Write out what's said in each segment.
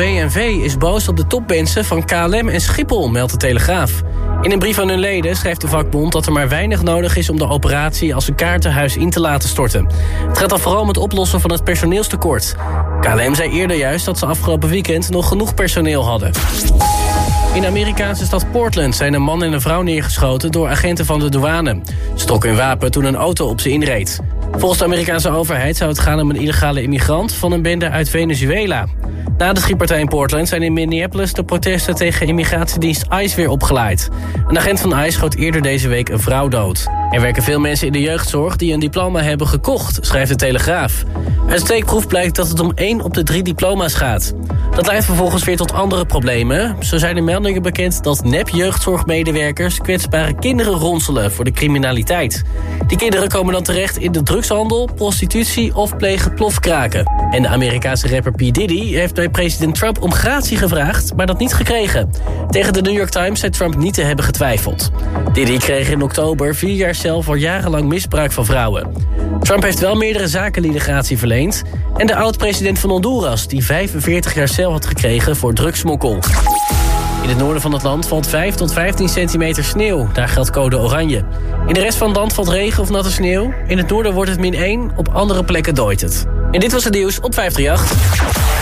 VNV is boos op de topmensen van KLM en Schiphol, meldt de Telegraaf. In een brief aan hun leden schrijft de vakbond dat er maar weinig nodig is om de operatie als een kaartenhuis in te laten storten. Het gaat dan vooral om het oplossen van het personeelstekort. KLM zei eerder juist dat ze afgelopen weekend nog genoeg personeel hadden. In de Amerikaanse stad Portland zijn een man en een vrouw neergeschoten door agenten van de douane. Trokken hun wapen toen een auto op ze inreed. Volgens de Amerikaanse overheid zou het gaan om een illegale immigrant van een bende uit Venezuela. Na de schietpartij in Portland zijn in Minneapolis de protesten tegen immigratiedienst ICE weer opgeleid. Een agent van ICE schoot eerder deze week een vrouw dood. Er werken veel mensen in de jeugdzorg die een diploma hebben gekocht, schrijft de Telegraaf. Uit steekproef blijkt dat het om één op de drie diploma's gaat. Dat leidt vervolgens weer tot andere problemen. Zo zijn er meldingen bekend dat nep-jeugdzorgmedewerkers kwetsbare kinderen ronselen voor de criminaliteit. Die kinderen komen dan terecht in de drugshandel, prostitutie of plegen plofkraken. En de Amerikaanse rapper P. Diddy heeft bij president Trump om gratie gevraagd, maar dat niet gekregen. Tegen de New York Times zei Trump niet te hebben getwijfeld. Diddy kreeg in oktober vier jaar cel voor jarenlang misbruik van vrouwen. Trump heeft wel meerdere zakenlieden gratie verleend. En de oud-president van Honduras, die 45 jaar cel had gekregen voor drugsmokkel. In het noorden van het land valt 5 tot 15 centimeter sneeuw. Daar geldt code oranje. In de rest van het land valt regen of natte sneeuw. In het noorden wordt het min 1, op andere plekken dooit het. En dit was het nieuws op 538.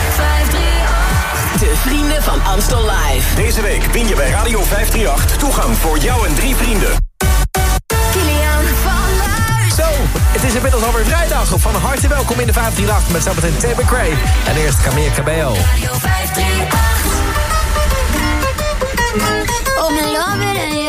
De vrienden van Amstel Live. Deze week win je bij Radio 538 toegang voor jou en drie vrienden. Het is inmiddels alweer vrijdag. Van harte welkom in de 538 met zometeen Tim McRae. En eerst Camille Cabello. Radio 538. Oh,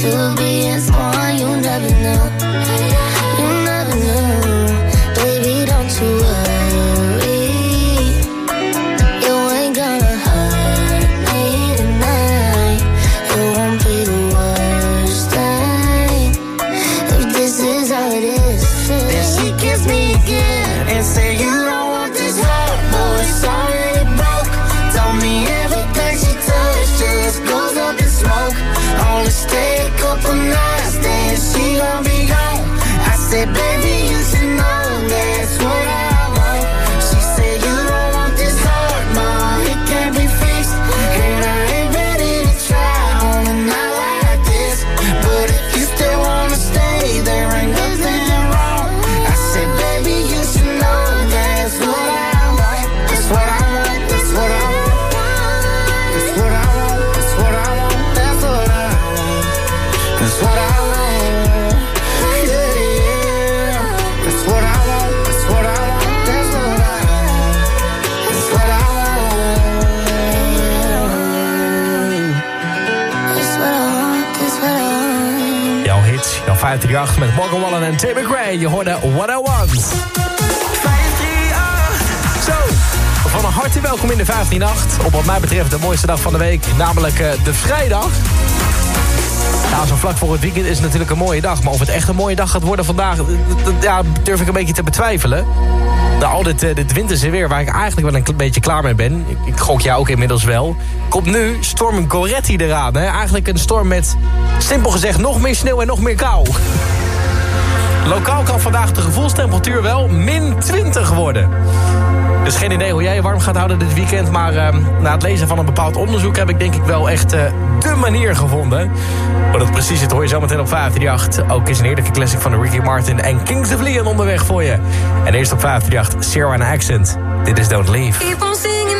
to being 538 met Morgan Wallen en Tim McRae. Je hoorde What I Want. 538. Zo, van harte welkom in de 158. Op wat mij betreft de mooiste dag van de week, namelijk eh, de vrijdag. Nou, zo vlak voor het weekend is het natuurlijk een mooie dag. Maar of het echt een mooie dag gaat worden vandaag... ja, durf ik een beetje te betwijfelen. Nou, al dit, eh, dit winterse weer, waar ik eigenlijk wel een beetje klaar mee ben... ik, gok jou ook inmiddels wel... komt nu storm Goretti eraan. Hè? Eigenlijk een storm met, simpel gezegd, nog meer sneeuw en nog meer kou. Lokaal kan vandaag de gevoelstemperatuur wel min 20 worden. Dus geen idee hoe jij je warm gaat houden dit weekend. Maar eh, na het lezen van een bepaald onderzoek heb ik denk ik wel echt eh, de manier gevonden. Wat het precies zit hoor je zometeen op 538. Ook is een heerlijke classic van Ricky Martin en Kings of Leon onderweg voor je. En eerst op 538 Sarah Accent. Dit is Don't Leave.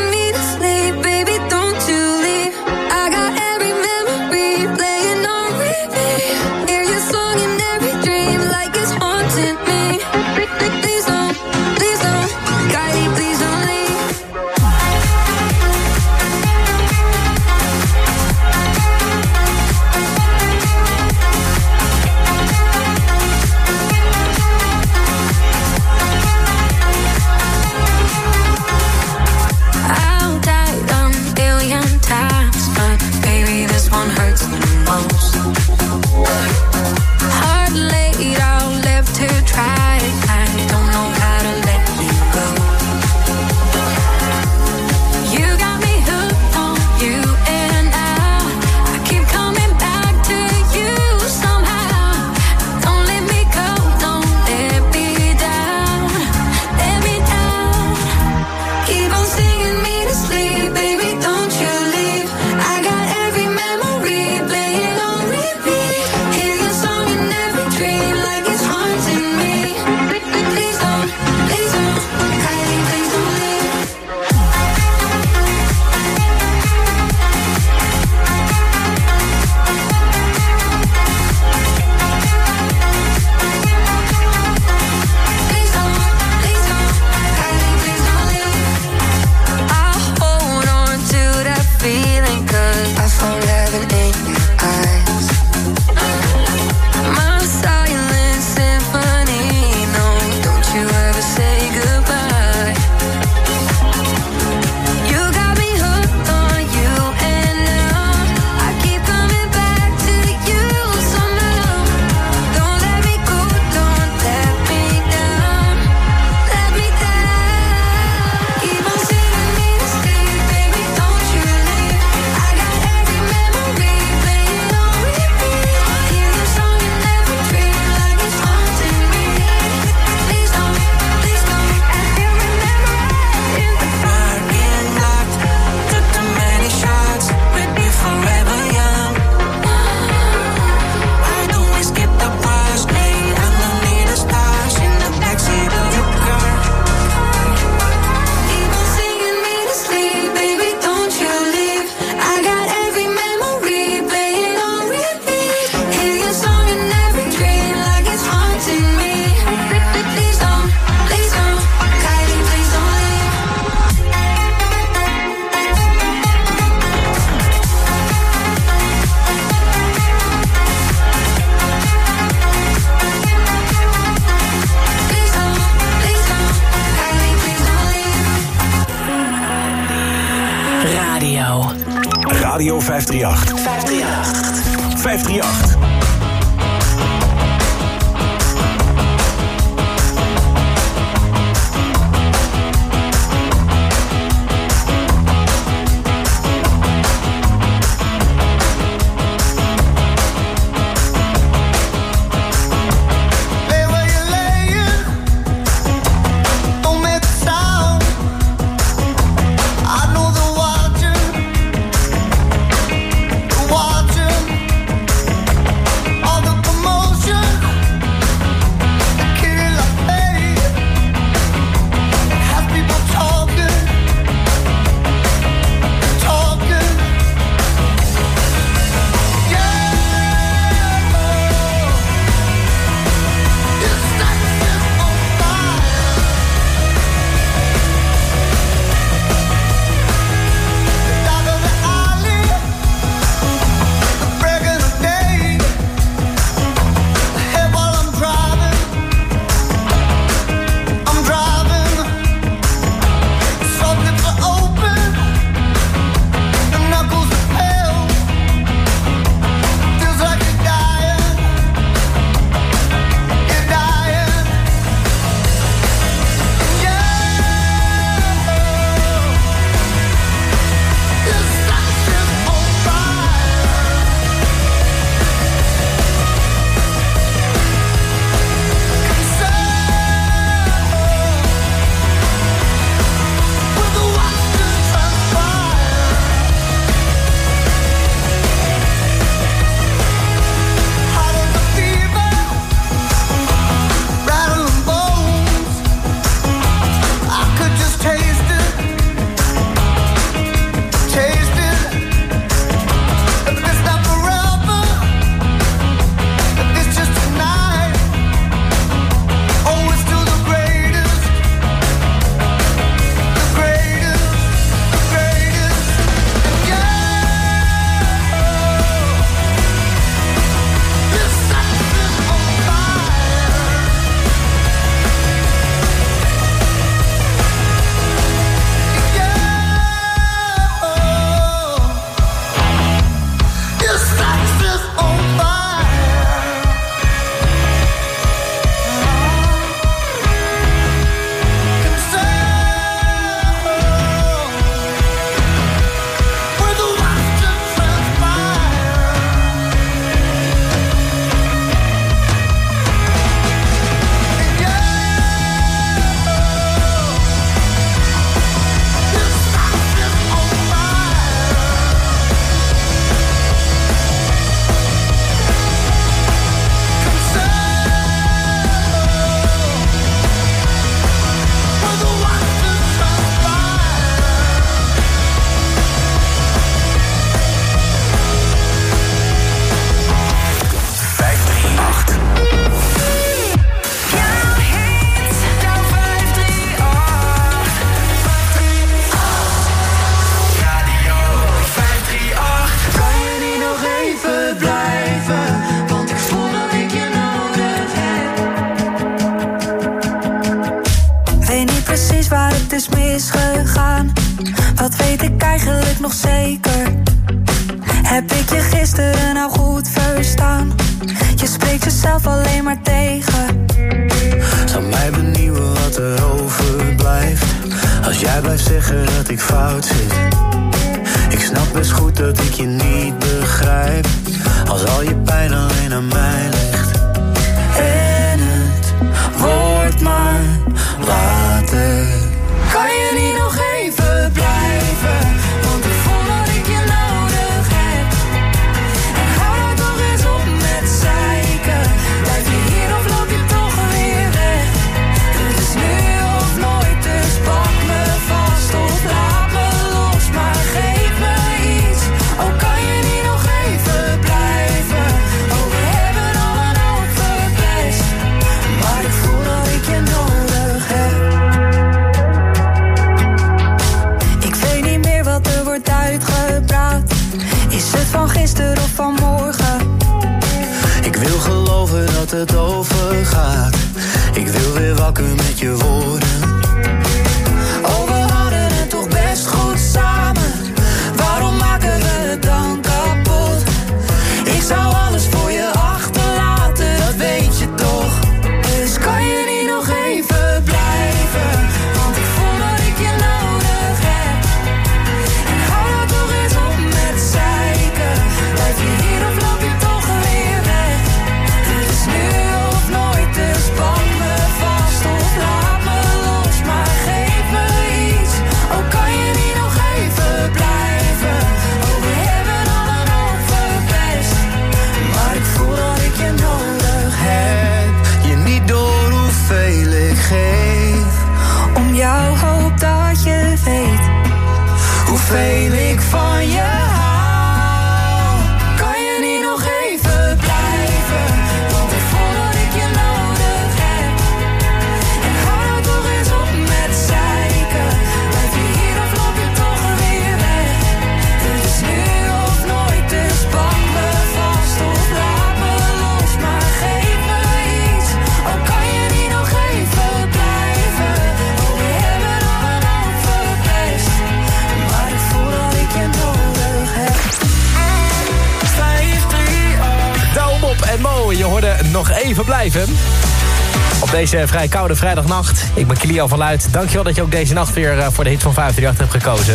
Deze vrij koude vrijdagnacht. Ik ben Kilian van Luid. Dankjewel dat je ook deze nacht weer eh, voor de hit van 538 hebt gekozen.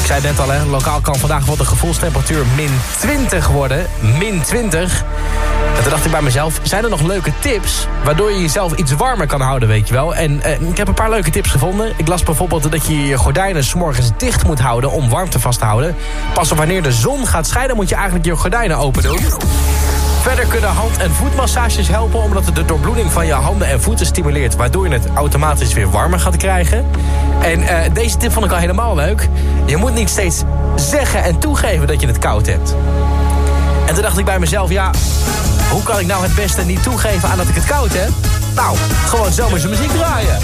Ik zei net al, hè, lokaal kan vandaag wel de gevoelstemperatuur min 20 worden. Min 20. En toen dacht ik bij mezelf, zijn er nog leuke tips... waardoor je jezelf iets warmer kan houden, weet je wel? En eh, ik heb een paar leuke tips gevonden. Ik las bijvoorbeeld dat je je gordijnen s'morgens dicht moet houden... om warmte vast te houden. Pas op wanneer de zon gaat schijnen... moet je eigenlijk je gordijnen open doen. Verder kunnen hand- en voetmassages helpen... omdat het de doorbloeding van je handen en voeten stimuleert... waardoor je het automatisch weer warmer gaat krijgen. En eh, deze tip vond ik al helemaal leuk. Je moet niet steeds zeggen en toegeven dat je het koud hebt. En toen dacht ik bij mezelf, ja... hoe kan ik nou het beste niet toegeven aan dat ik het koud heb? Nou, gewoon zomerse muziek draaien.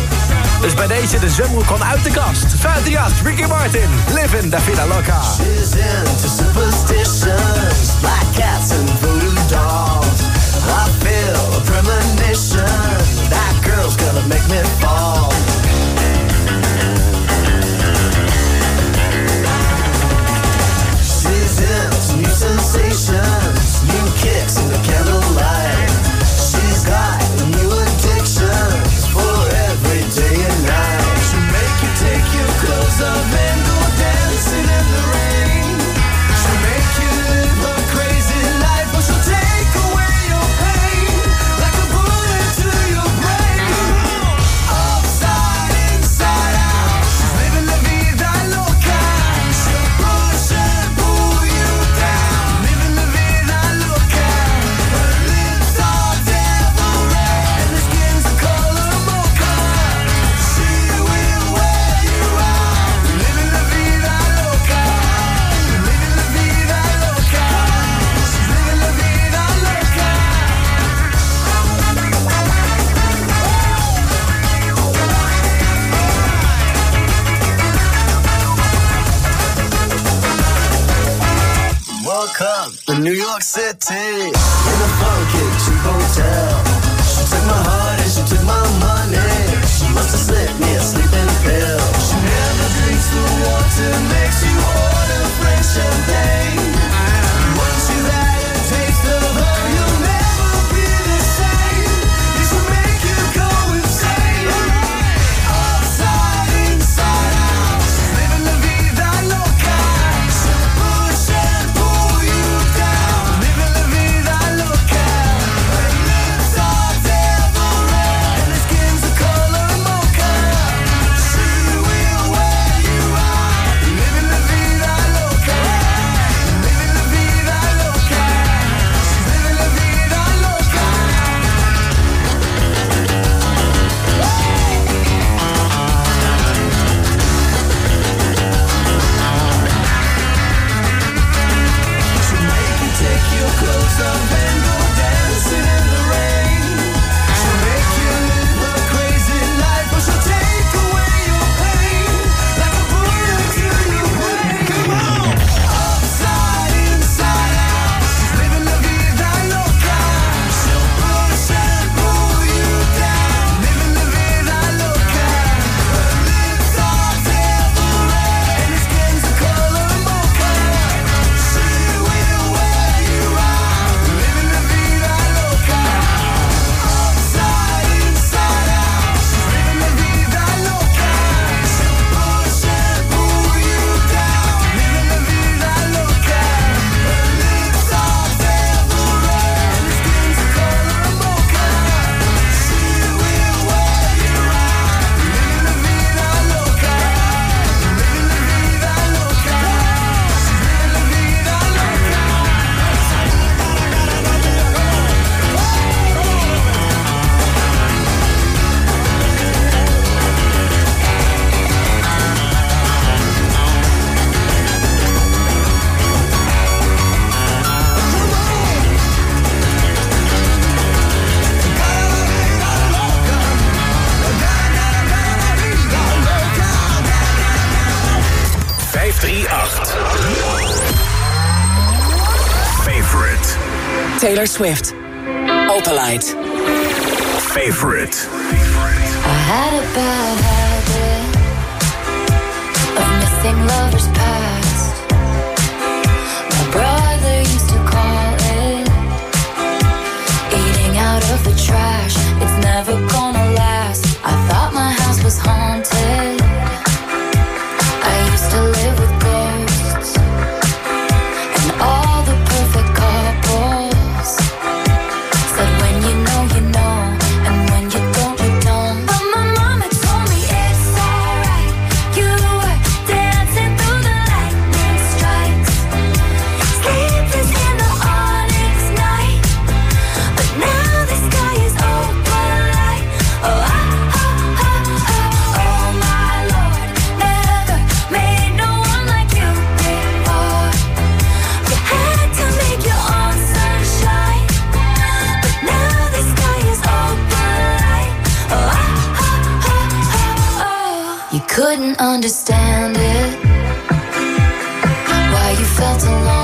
Dus bij deze de zwembroek uit de kast. 538, Ricky Martin, Livin' Da Vida Loca. is into superstitions, black cats and make me fall. She's into new sensations, new kicks in the candlelight. She's got new addictions for every day and night. She'll make you take your clothes off City Taylor Swift. Opalite. couldn't understand it. Why you felt alone.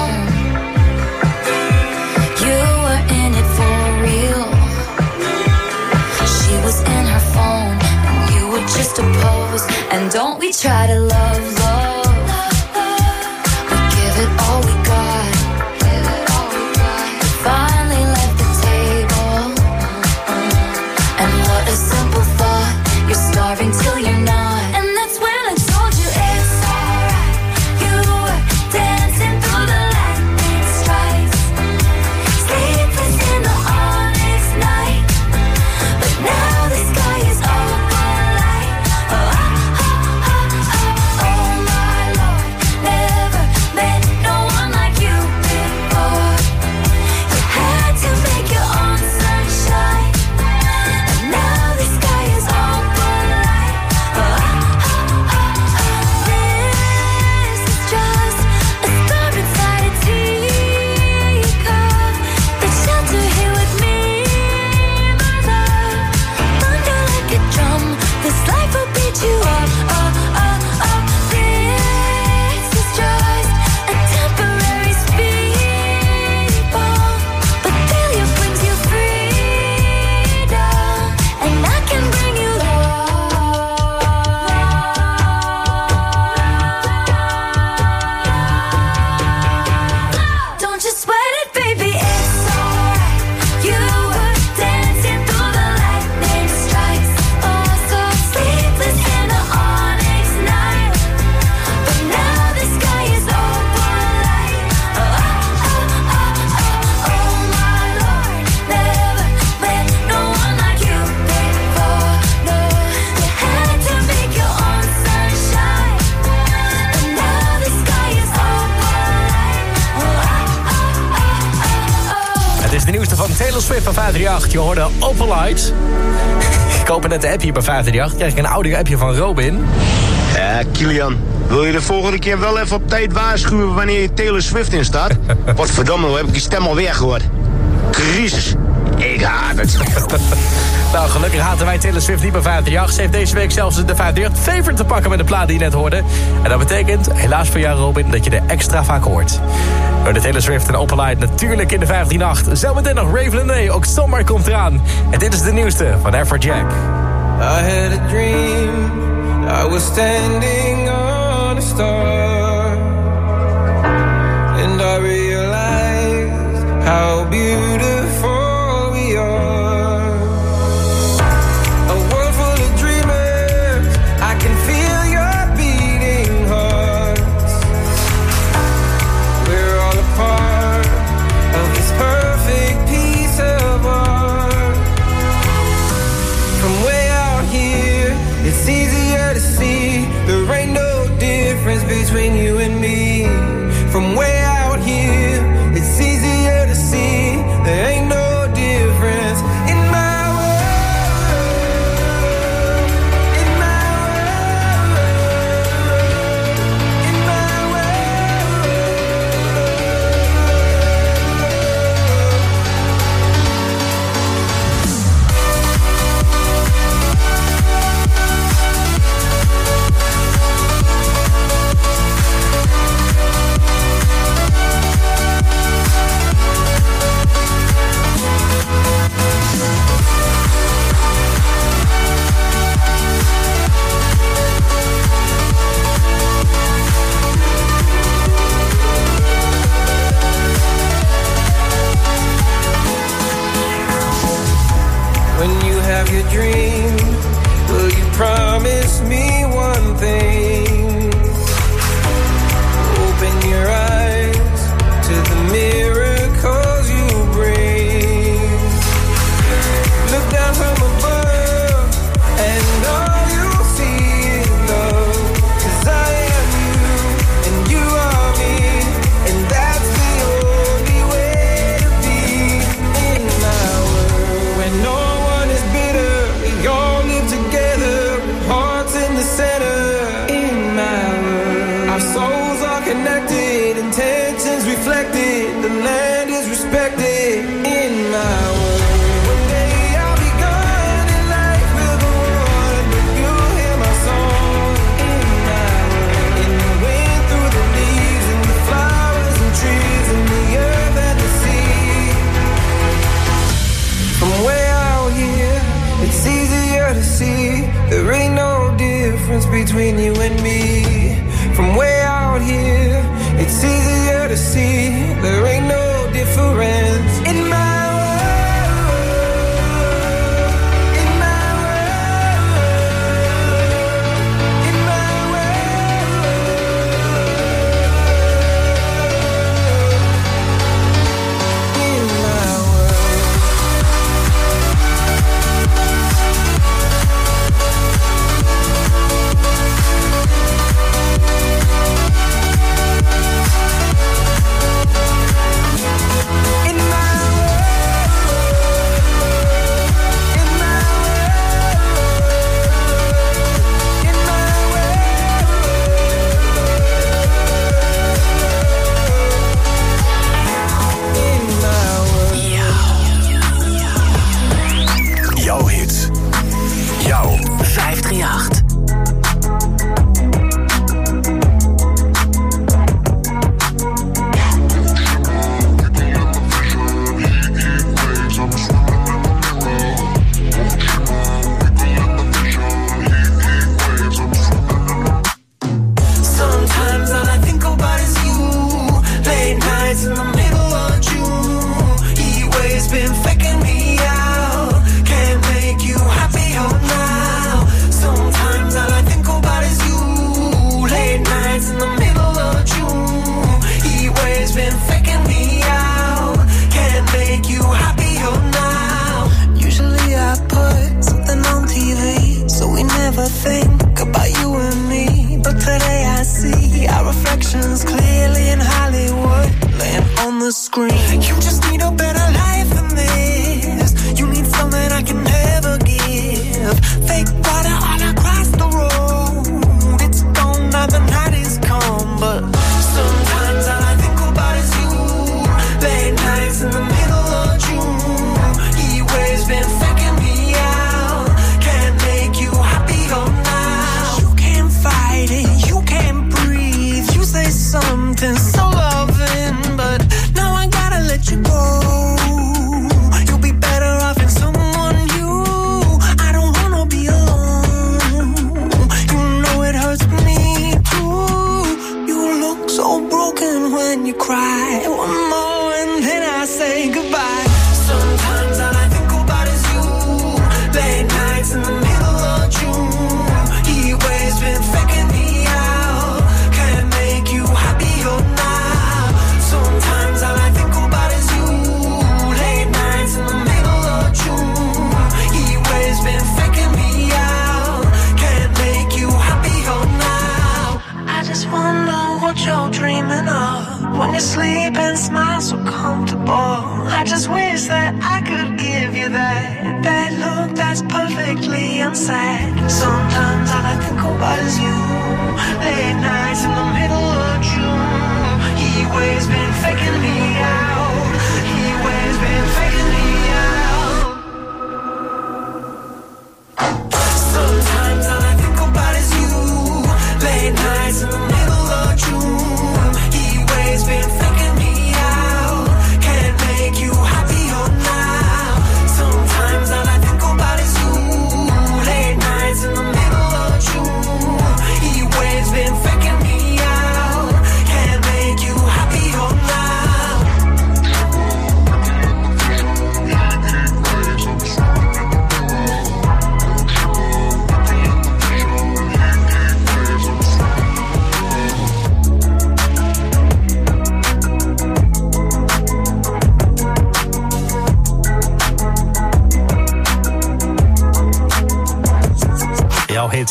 538. Je hoorde Open Light. Ik hoop net de appje bij 538. Krijg ik een oude appje van Robin. Ja, Kilian. Wil je de volgende keer wel even op tijd waarschuwen wanneer je Taylor Swift in staat? Wat verdomme, hoe heb ik die stem alweer gehoord? Crisis. Ik haat het. nou, gelukkig haten wij Taylor Swift niet bij 538. Ze heeft deze week zelfs de 538 favorite te pakken met de plaat die je net hoorde. En dat betekent, helaas voor jou Robin, dat je er extra vaak hoort. Door dit hele Swift en Opelite natuurlijk in de 158. Zometeen nog Rave Linné, ook zomaar komt eraan. En dit is de nieuwste van Ever Jack. I had a dream, I was standing on a star. And I realized how beautiful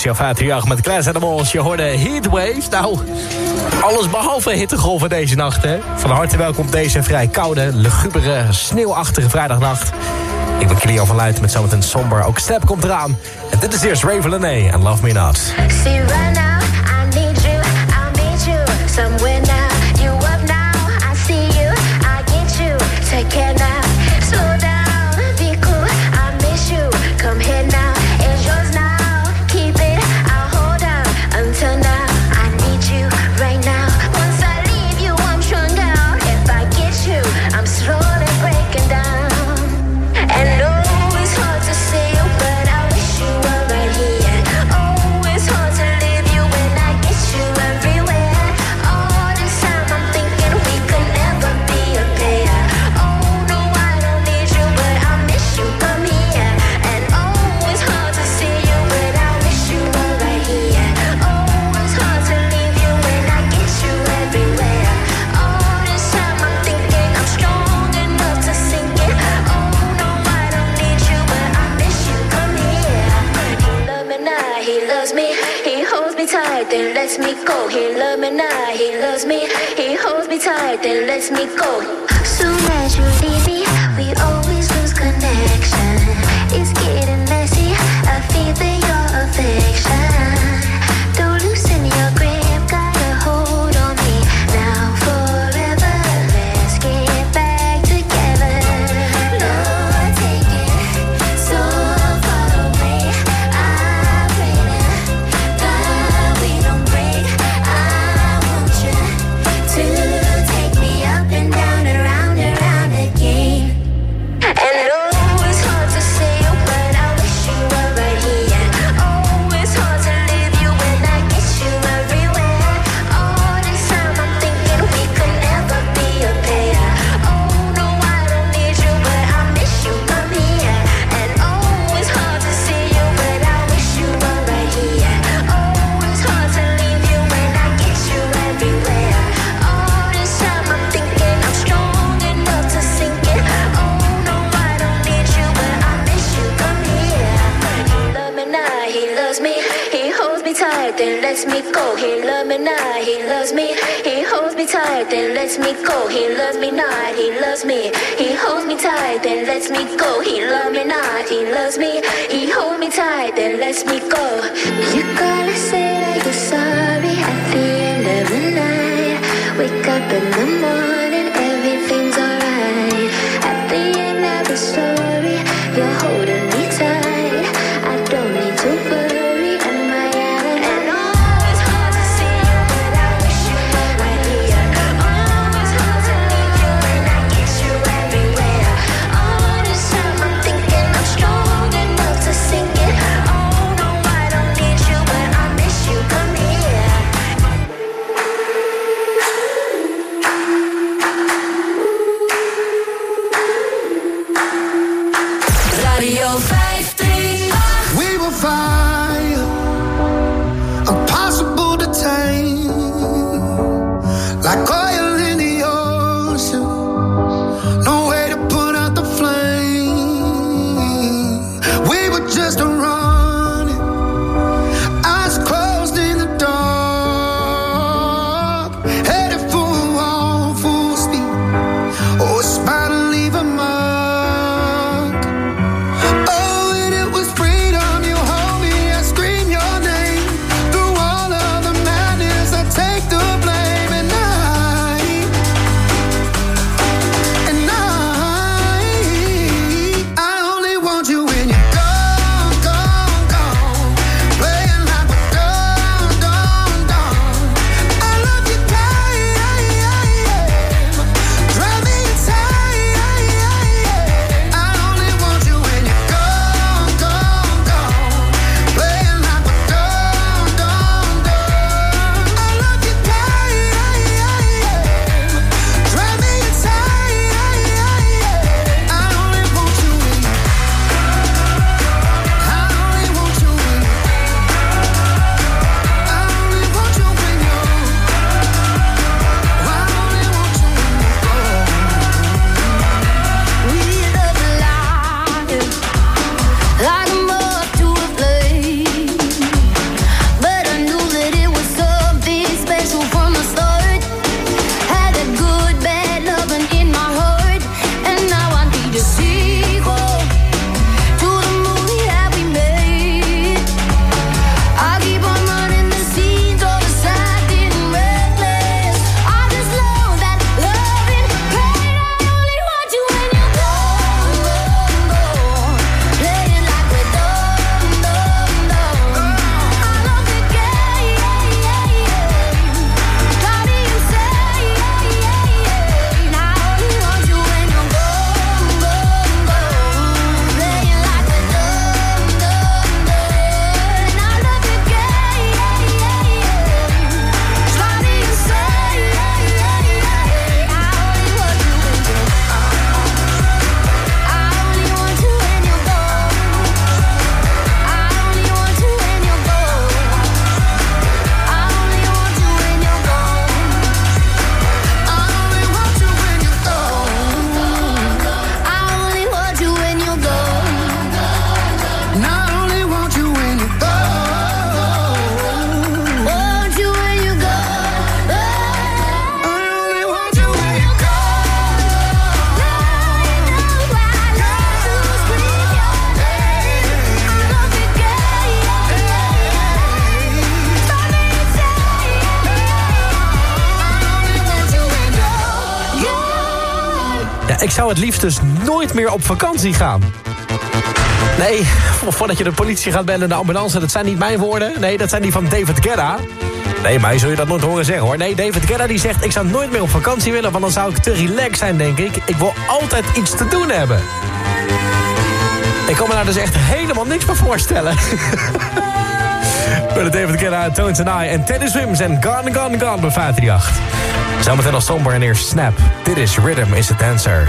Sjafaat met Klaas en de Mols. Je hoorde Heatwaves. Nou, alles behalve hittegolven deze nacht. Hè? Van harte welkom op deze vrij koude, lugubere, sneeuwachtige vrijdagnacht. Ik ben Clio van Luijten met zometeen Somber. Ook Step komt eraan. En dit is eerst Raven Lene en Love Me Not. me tired, then let me go. So naturally. Het liefst dus nooit meer op vakantie gaan. Nee, voordat je de politie gaat bellen en de ambulance... dat zijn niet mijn woorden. Nee, dat zijn die van David Guetta. Nee, mij zul je dat nooit horen zeggen, hoor. Nee, David Guetta die zegt... ik zou nooit meer op vakantie willen... want dan zou ik te relaxed zijn, denk ik. Ik wil altijd iets te doen hebben. Ik kan me daar dus echt helemaal niks meer voorstellen. Met David Guetta, Tones and I en Teddy Swims en Gone, Gone, Gone bij 538. Zometeen als somber en eerst Snap. Dit is Rhythm is a Dancer.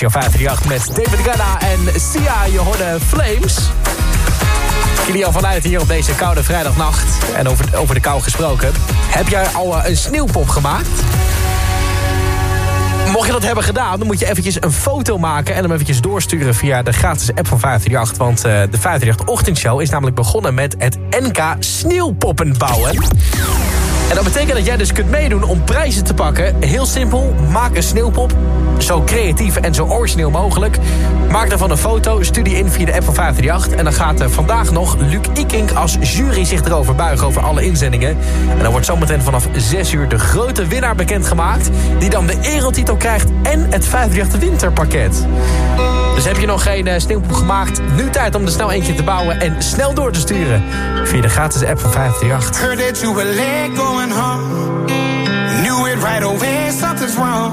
Jouw 538 met David Guetta en Sia, je hoorde Flames. Kilian vanuit hier op deze koude vrijdagnacht. En over, over de kou gesproken. Heb jij al eh, een sneeuwpop gemaakt? Mocht je dat hebben gedaan, dan moet je eventjes een foto maken... en hem eventjes doorsturen via de gratis app van 538. Want eh, de 538 Ochtendshow is namelijk begonnen met het NK Sneeuwpoppen bouwen. En dat betekent dat jij dus kunt meedoen om prijzen te pakken. Heel simpel, maak een sneeuwpop. Zo creatief en zo origineel mogelijk. Maak daarvan een foto, stuur die in via de app van 538. En dan gaat eh, vandaag nog Luc Ikink als jury zich erover buigen... over alle inzendingen. En dan wordt zometeen vanaf 6 uur de grote winnaar bekendgemaakt... die dan de erotitel krijgt en het 538 winterpakket. Dus heb je nog geen eh, sneeuwpop gemaakt? Nu tijd om er snel eentje te bouwen en snel door te sturen. Via de gratis app van 538. Heard that you were going home. Knew it right away, something's wrong.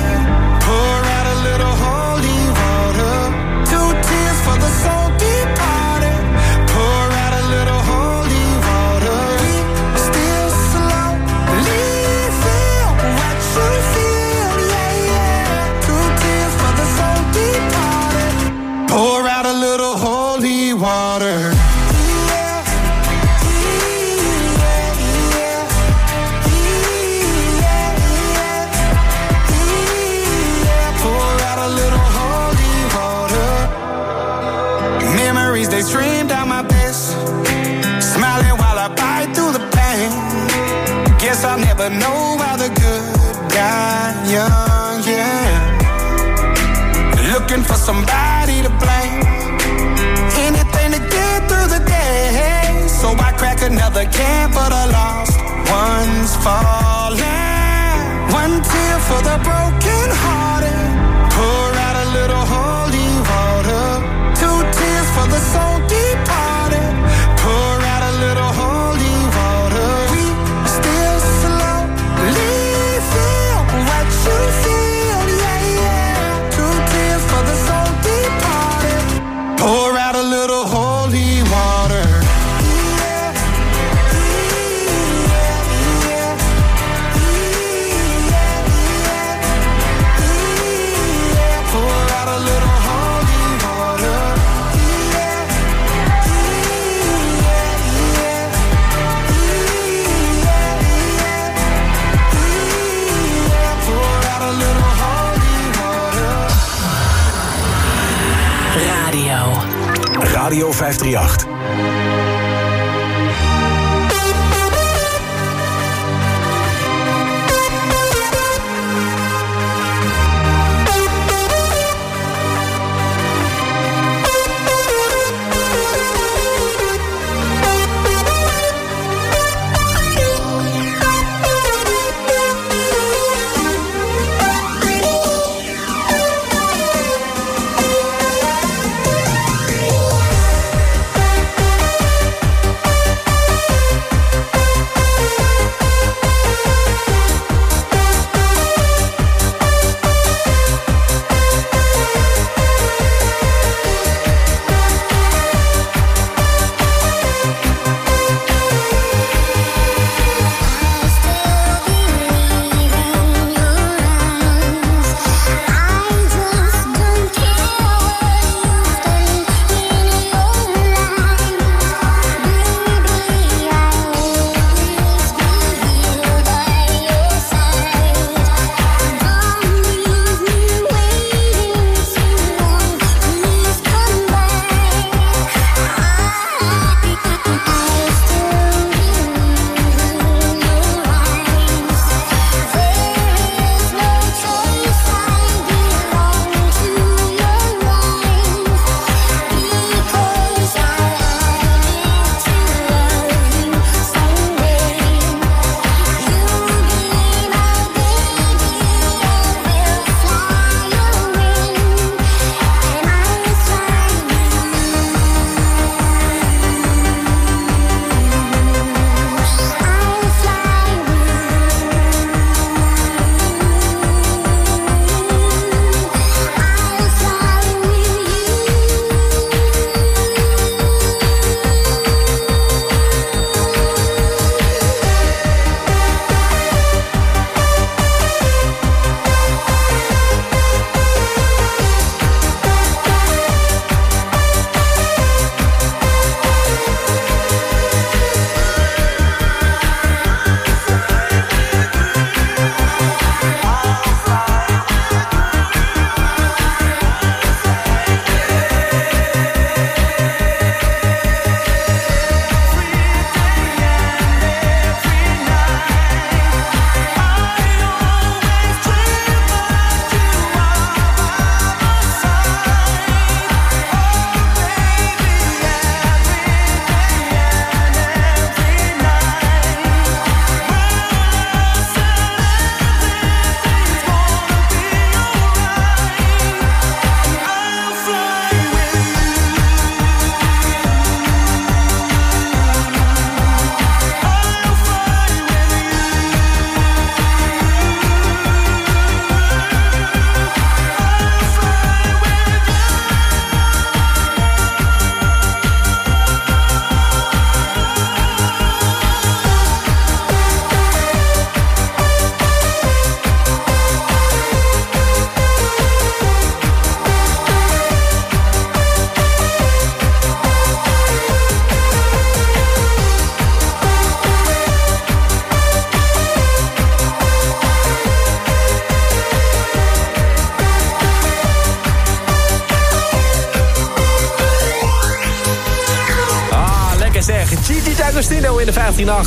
For the broken 538.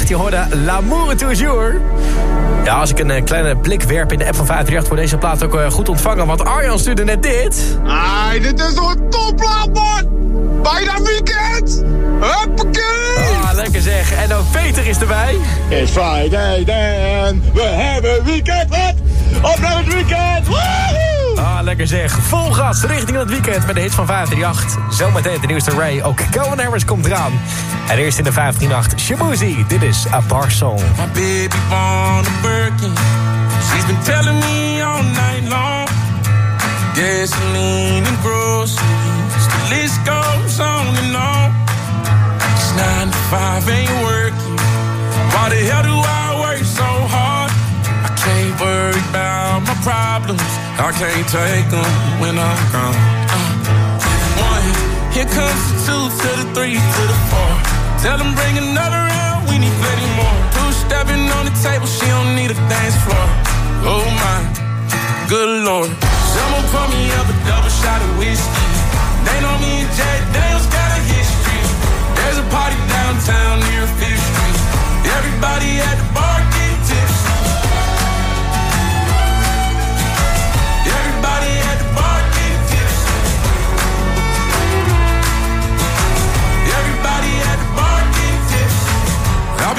15-8. Je hoorde L'amour toujours. Ja, als ik een eh, kleine blik werp in de app van 538... wordt deze plaat ook eh, goed ontvangen. Want Arjan stuurde net dit. Ai, dit is toch een topplaat, man! Bijna weekend! Hoppakee! Ah, lekker zeg. En ook Peter is erbij. It's Friday then, we hebben weekend, wat? Op naar het weekend! Woehoe! Ah, lekker zeg. Vol gas richting het weekend met de hits van 538. Zometeen de nieuwste Ray. Ook Calvin Harris komt eraan. En eerst in de 158 Shabuzi. Dit is A Bar Song. My baby born a Birkin. She's been telling me all night long. Gasoline and groceries. The list goes on and on. It's nine to five, ain't working. Why the hell do I work so hard? I can't worry about my problems. I can't take them when I'm gone. Uh, one, here comes the two to the three to the four. Tell them bring another round, we need plenty more. Two stepping on the table, she don't need a dance floor. Oh my, good lord. Someone pour me up a double shot of whiskey. They know me and Jack Daniels got a history. There's a party downtown near Fifth Street. Everybody at the bar